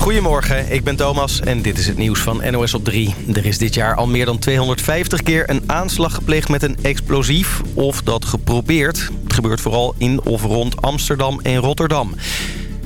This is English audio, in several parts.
Goedemorgen, ik ben Thomas en dit is het nieuws van NOS op 3. Er is dit jaar al meer dan 250 keer een aanslag gepleegd met een explosief of dat geprobeerd. Het gebeurt vooral in of rond Amsterdam en Rotterdam.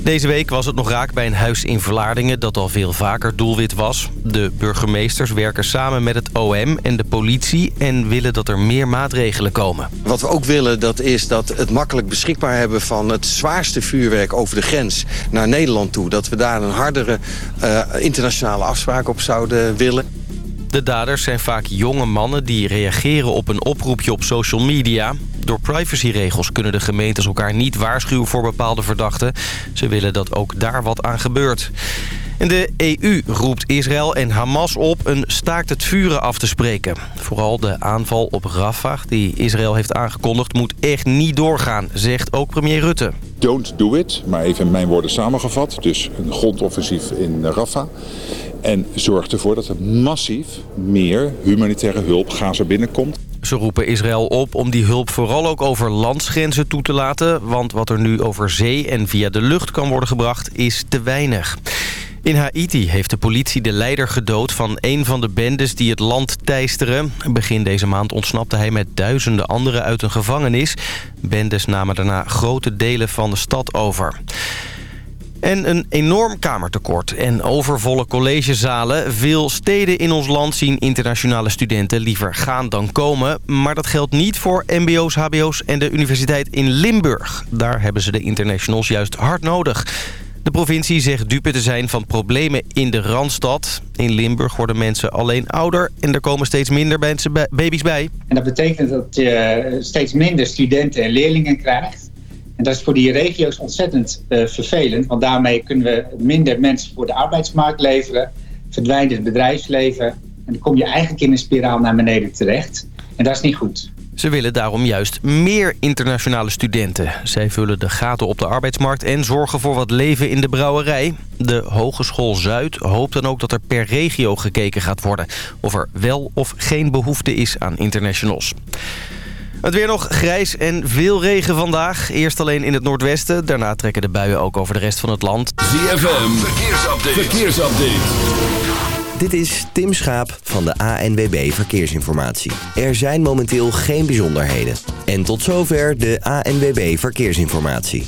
Deze week was het nog raak bij een huis in Vlaardingen dat al veel vaker doelwit was. De burgemeesters werken samen met het OM en de politie en willen dat er meer maatregelen komen. Wat we ook willen dat is dat het makkelijk beschikbaar hebben van het zwaarste vuurwerk over de grens naar Nederland toe. Dat we daar een hardere uh, internationale afspraak op zouden willen. De daders zijn vaak jonge mannen die reageren op een oproepje op social media. Door privacyregels kunnen de gemeentes elkaar niet waarschuwen voor bepaalde verdachten. Ze willen dat ook daar wat aan gebeurt. En de EU roept Israël en Hamas op een staakt het vuren af te spreken. Vooral de aanval op Rafah die Israël heeft aangekondigd moet echt niet doorgaan, zegt ook premier Rutte. Don't do it, maar even mijn woorden samengevat. Dus een grondoffensief in Rafah. En zorg ervoor dat er massief meer humanitaire hulp Gaza binnenkomt. Ze roepen Israël op om die hulp vooral ook over landsgrenzen toe te laten... want wat er nu over zee en via de lucht kan worden gebracht is te weinig. In Haiti heeft de politie de leider gedood van een van de bendes die het land teisteren. Begin deze maand ontsnapte hij met duizenden anderen uit een gevangenis. Bendes namen daarna grote delen van de stad over. En een enorm kamertekort en overvolle collegezalen. Veel steden in ons land zien internationale studenten liever gaan dan komen. Maar dat geldt niet voor mbo's, hbo's en de universiteit in Limburg. Daar hebben ze de internationals juist hard nodig. De provincie zegt dupe te zijn van problemen in de Randstad. In Limburg worden mensen alleen ouder en er komen steeds minder baby's bij. En dat betekent dat je steeds minder studenten en leerlingen krijgt. En dat is voor die regio's ontzettend uh, vervelend. Want daarmee kunnen we minder mensen voor de arbeidsmarkt leveren. Verdwijnt het bedrijfsleven. En dan kom je eigenlijk in een spiraal naar beneden terecht. En dat is niet goed. Ze willen daarom juist meer internationale studenten. Zij vullen de gaten op de arbeidsmarkt en zorgen voor wat leven in de brouwerij. De Hogeschool Zuid hoopt dan ook dat er per regio gekeken gaat worden... of er wel of geen behoefte is aan internationals. Het weer nog grijs en veel regen vandaag. Eerst alleen in het noordwesten. Daarna trekken de buien ook over de rest van het land. ZFM, verkeersupdate. verkeersupdate. Dit is Tim Schaap van de ANWB Verkeersinformatie. Er zijn momenteel geen bijzonderheden. En tot zover de ANWB Verkeersinformatie.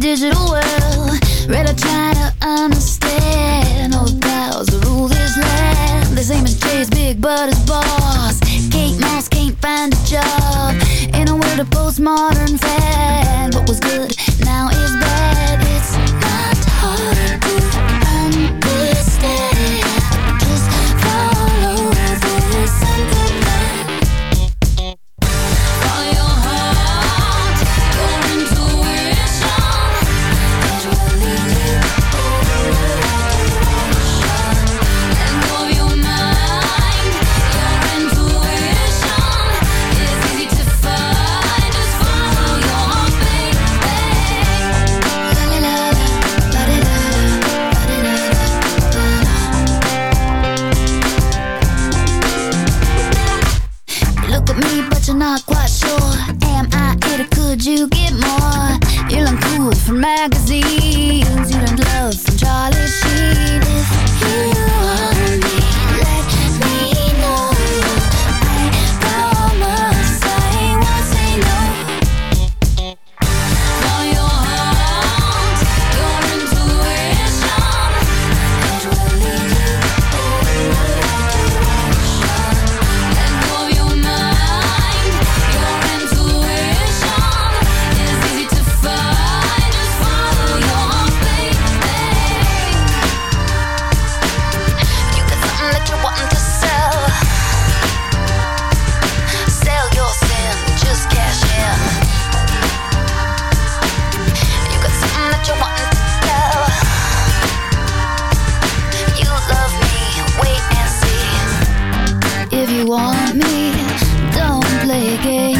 digital world. To try to understand all the powers that rule this land. The same as Jay's big but his boss. Kate Moss can't find a job in a world of postmodern fad. What was good okay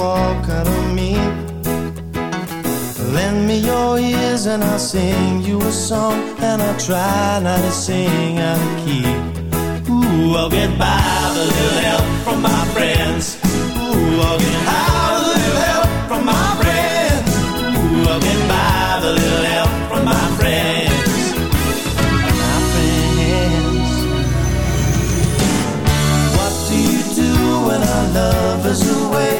walk out on me? Lend me your ears and I'll sing you a song. And I'll try not to sing out of key. Ooh, I'll get by with a little help from my friends. Ooh, I'll get high with a little help from my friends. Ooh, I'll get by with a little help from my friends. My friends. What do you do when our love is away?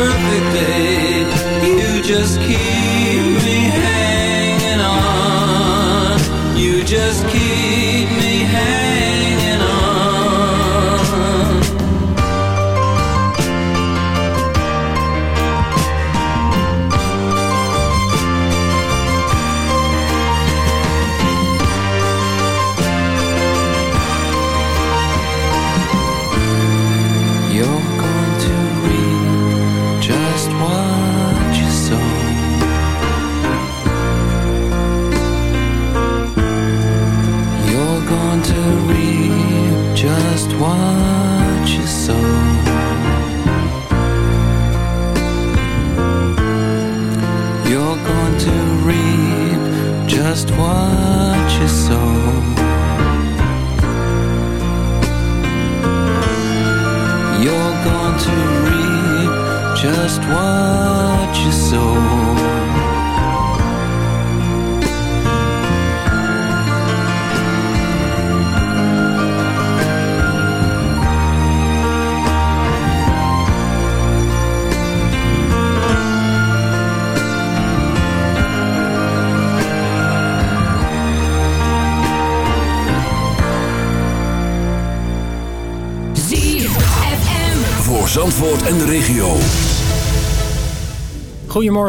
Perfect day.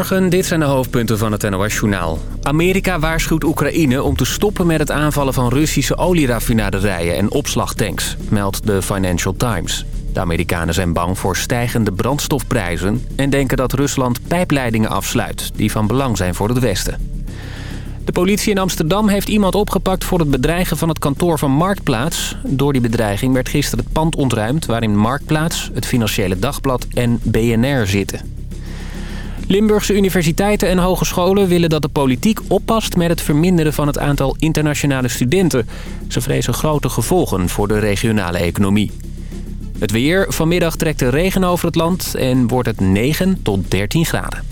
Dit zijn de hoofdpunten van het NOS-journaal. Amerika waarschuwt Oekraïne om te stoppen met het aanvallen van Russische olieraffinaderijen en opslagtanks, meldt de Financial Times. De Amerikanen zijn bang voor stijgende brandstofprijzen en denken dat Rusland pijpleidingen afsluit die van belang zijn voor het Westen. De politie in Amsterdam heeft iemand opgepakt voor het bedreigen van het kantoor van Marktplaats. Door die bedreiging werd gisteren het pand ontruimd waarin Marktplaats, het Financiële Dagblad en BNR zitten. Limburgse universiteiten en hogescholen willen dat de politiek oppast met het verminderen van het aantal internationale studenten. Ze vrezen grote gevolgen voor de regionale economie. Het weer. Vanmiddag trekt de regen over het land en wordt het 9 tot 13 graden.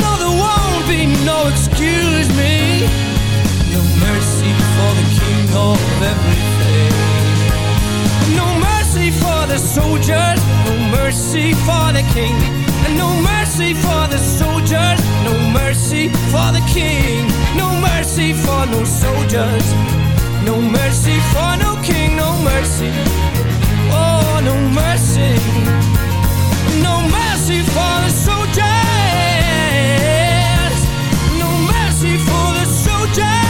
No there won't be no excuse me. No mercy for the king, of everything. No mercy for the soldiers, no mercy for the king, no mercy for the king. No mercy for no soldiers, no mercy no mercy for the soldiers, no mercy for the soldiers,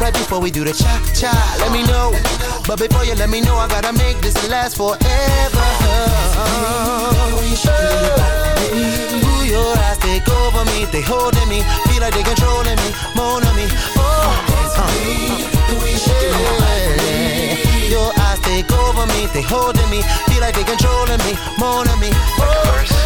Right before we do the cha cha, let me know. But before you let me know, I gotta make this last forever. Ooh, your eyes take over me, they holding me, feel like they controlling me, moan on me. Oh, uh, your eyes take over me, they holding me, feel like they controlling me, moan on me. Oh,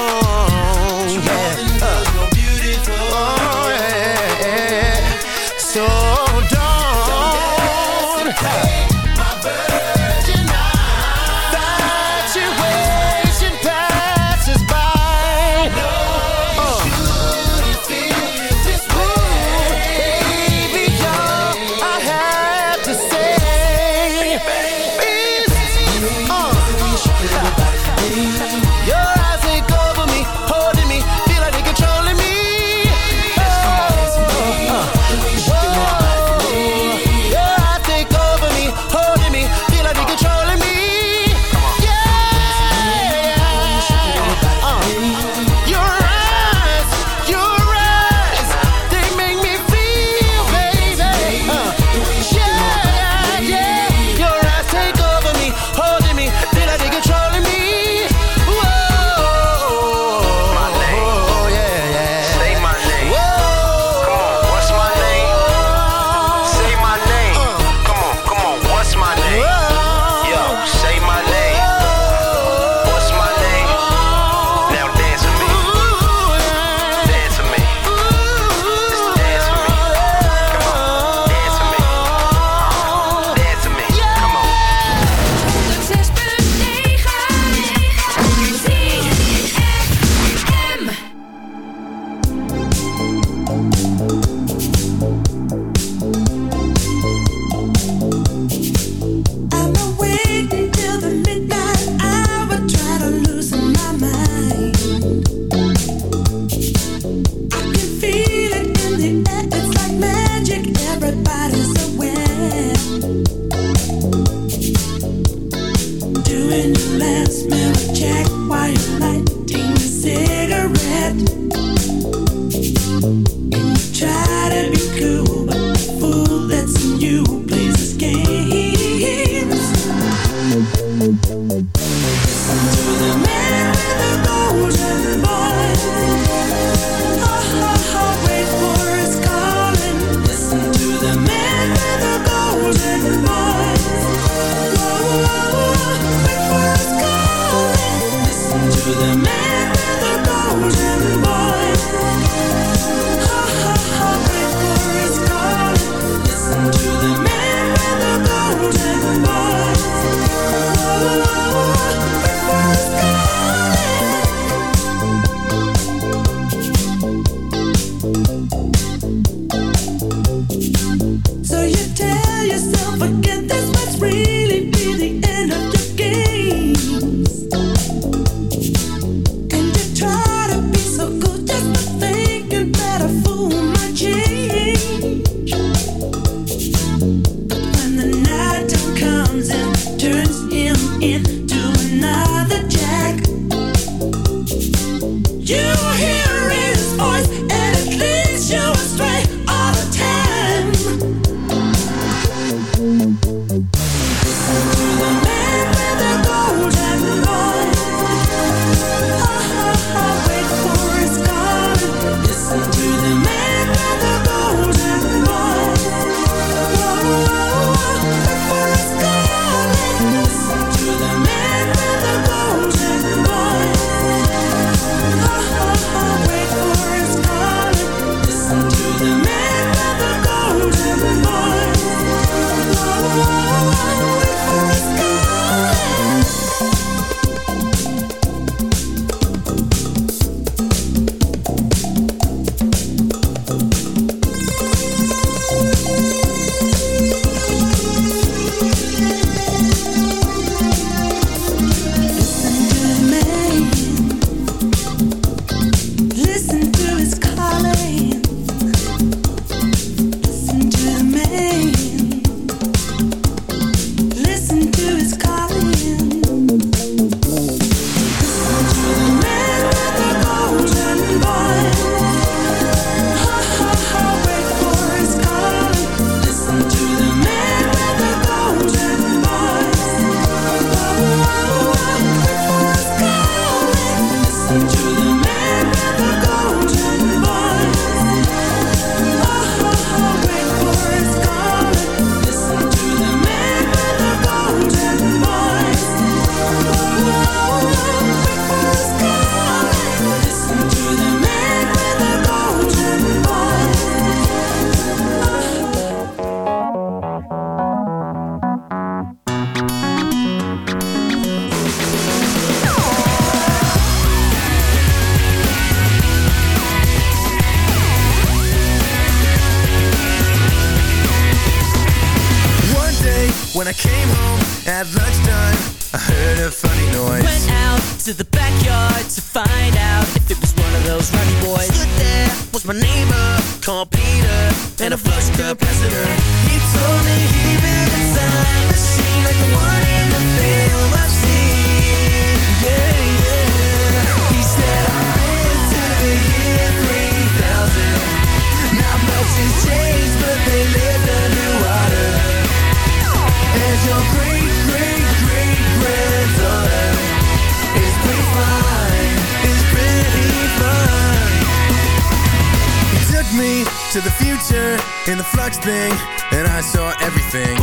you thing, and I saw everything.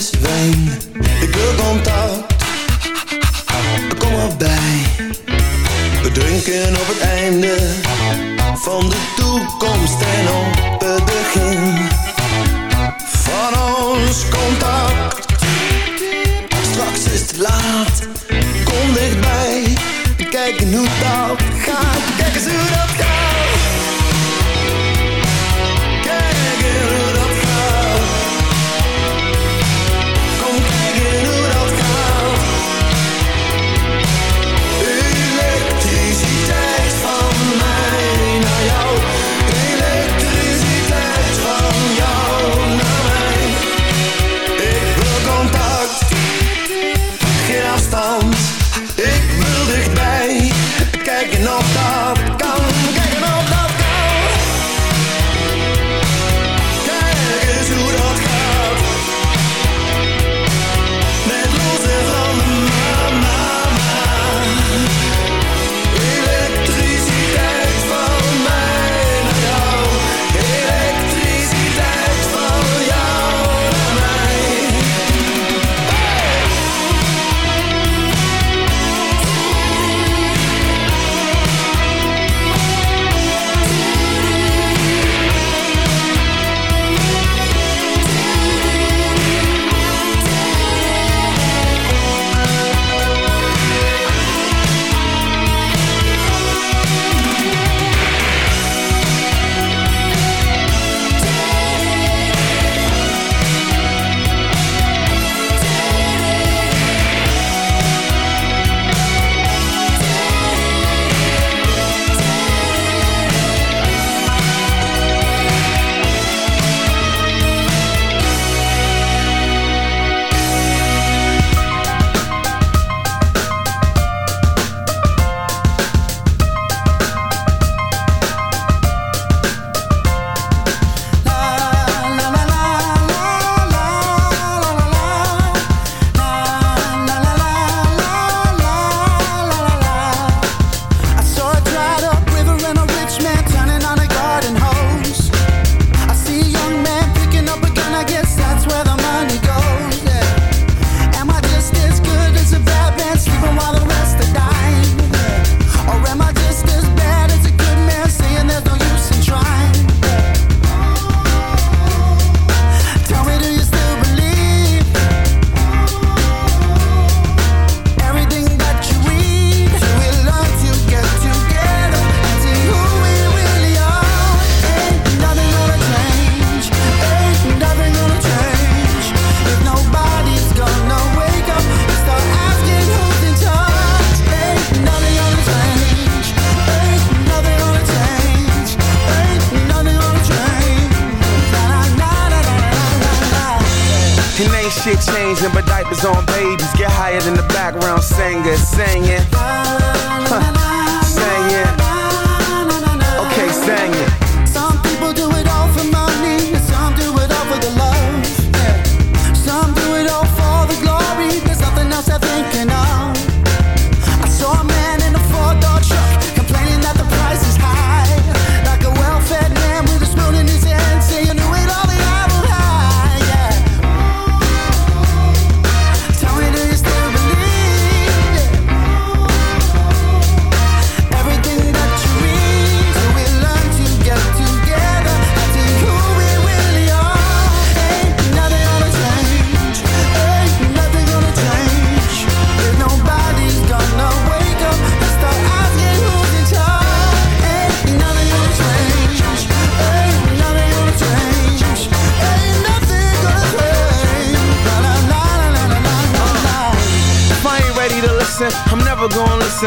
fles wijn. Ik wil contact. Kom erbij. We drinken op het einde Van de toekomst.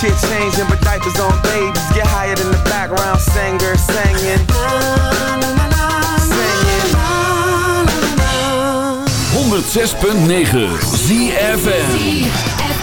shit changing, but diapers on babies get higher than the background singer singing. Singing. 106.9 ZFM.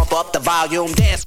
Pump up the volume, dance,